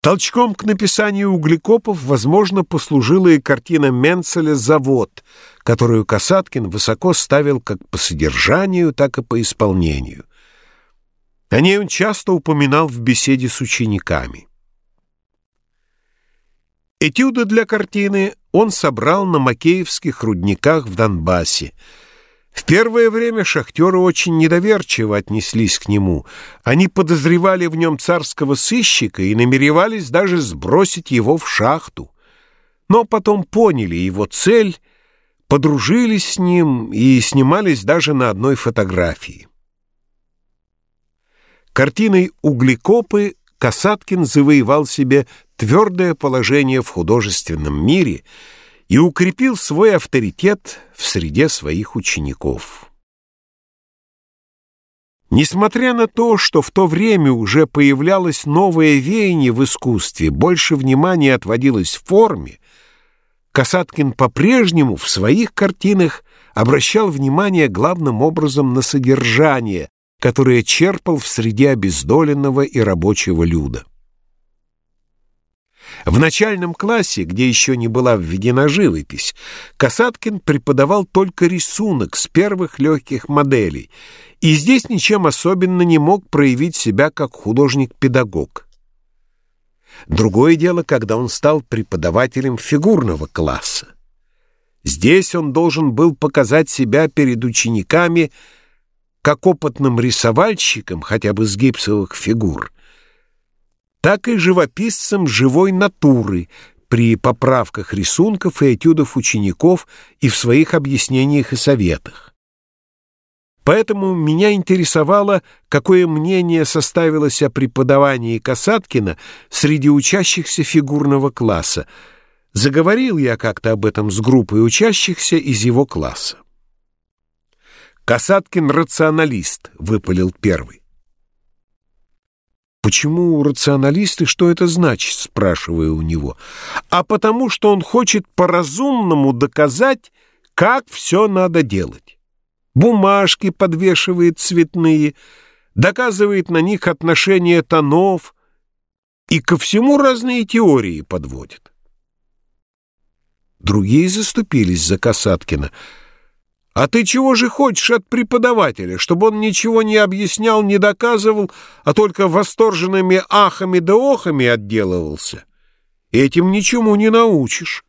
Толчком к написанию углекопов, возможно, послужила и картина Менцеля «Завод», которую Касаткин высоко ставил как по содержанию, так и по исполнению. О ней он часто упоминал в беседе с учениками. Этюды для картины он собрал на Макеевских рудниках в Донбассе – в первое время шахтеры очень недоверчиво отнеслись к нему. Они подозревали в нем царского сыщика и намеревались даже сбросить его в шахту. Но потом поняли его цель, подружились с ним и снимались даже на одной фотографии. Картиной «Углекопы» Касаткин завоевал себе твердое положение в художественном мире – и укрепил свой авторитет в среде своих учеников. Несмотря на то, что в то время уже появлялось новое веяние в искусстве, больше внимания отводилось форме, Касаткин по-прежнему в своих картинах обращал внимание главным образом на содержание, которое черпал в среде обездоленного и рабочего люда. В начальном классе, где еще не была введена живопись, Касаткин преподавал только рисунок с первых легких моделей, и здесь ничем особенно не мог проявить себя как художник-педагог. Другое дело, когда он стал преподавателем фигурного класса. Здесь он должен был показать себя перед учениками как опытным рисовальщиком, хотя бы с гипсовых фигур, так и живописцем живой натуры при поправках рисунков и этюдов учеников и в своих объяснениях и советах. Поэтому меня интересовало, какое мнение составилось о преподавании Касаткина среди учащихся фигурного класса. Заговорил я как-то об этом с группой учащихся из его класса. «Касаткин рационалист», — выпалил первый. Почему рационалисты, что это значит, спрашиваю у него. А потому что он хочет по-разумному доказать, как все надо делать. Бумажки подвешивает цветные, доказывает на них отношение тонов и ко всему разные теории подводит. Другие заступились за Касаткина — а ты чего же хочешь от преподавателя, чтобы он ничего не объяснял, не доказывал, а только восторженными ахами да охами отделывался? Этим ничему не научишь.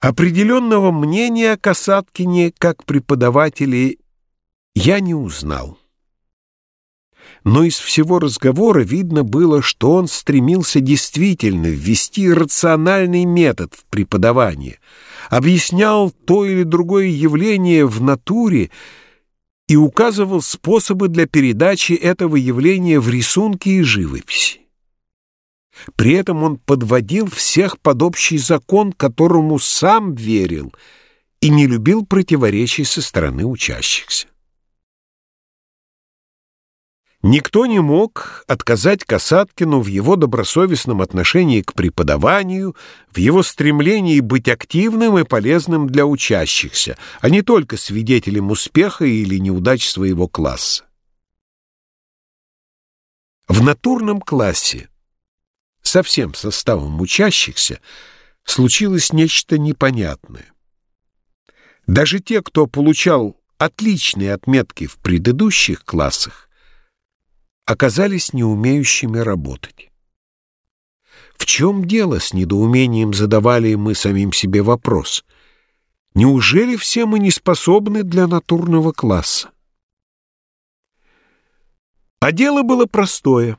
Определенного мнения о Касаткине как преподавателе я не узнал. Но из всего разговора видно было, что он стремился действительно ввести рациональный метод в преподавание — объяснял то или другое явление в натуре и указывал способы для передачи этого явления в рисунке и живописи. При этом он подводил всех под общий закон, которому сам верил и не любил противоречий со стороны учащихся. Никто не мог отказать Касаткину в его добросовестном отношении к преподаванию, в его стремлении быть активным и полезным для учащихся, а не только свидетелем успеха или неудач своего класса. В натурном классе со всем составом учащихся случилось нечто непонятное. Даже те, кто получал отличные отметки в предыдущих классах, оказались неумеющими работать. В чем дело, с недоумением задавали мы самим себе вопрос. Неужели все мы не способны для натурного класса? А дело было простое.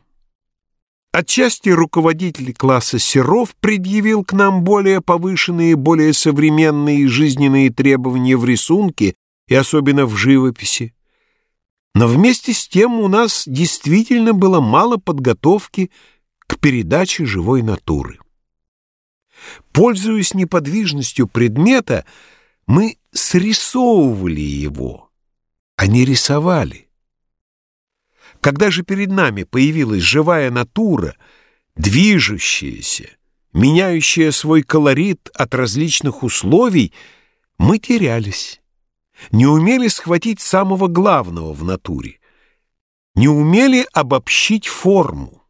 Отчасти руководитель класса Серов предъявил к нам более повышенные, более современные жизненные требования в рисунке и особенно в живописи. Но вместе с тем у нас действительно было мало подготовки к передаче живой натуры. Пользуясь неподвижностью предмета, мы срисовывали его, а не рисовали. Когда же перед нами появилась живая натура, движущаяся, меняющая свой колорит от различных условий, мы терялись не умели схватить самого главного в натуре, не умели обобщить форму.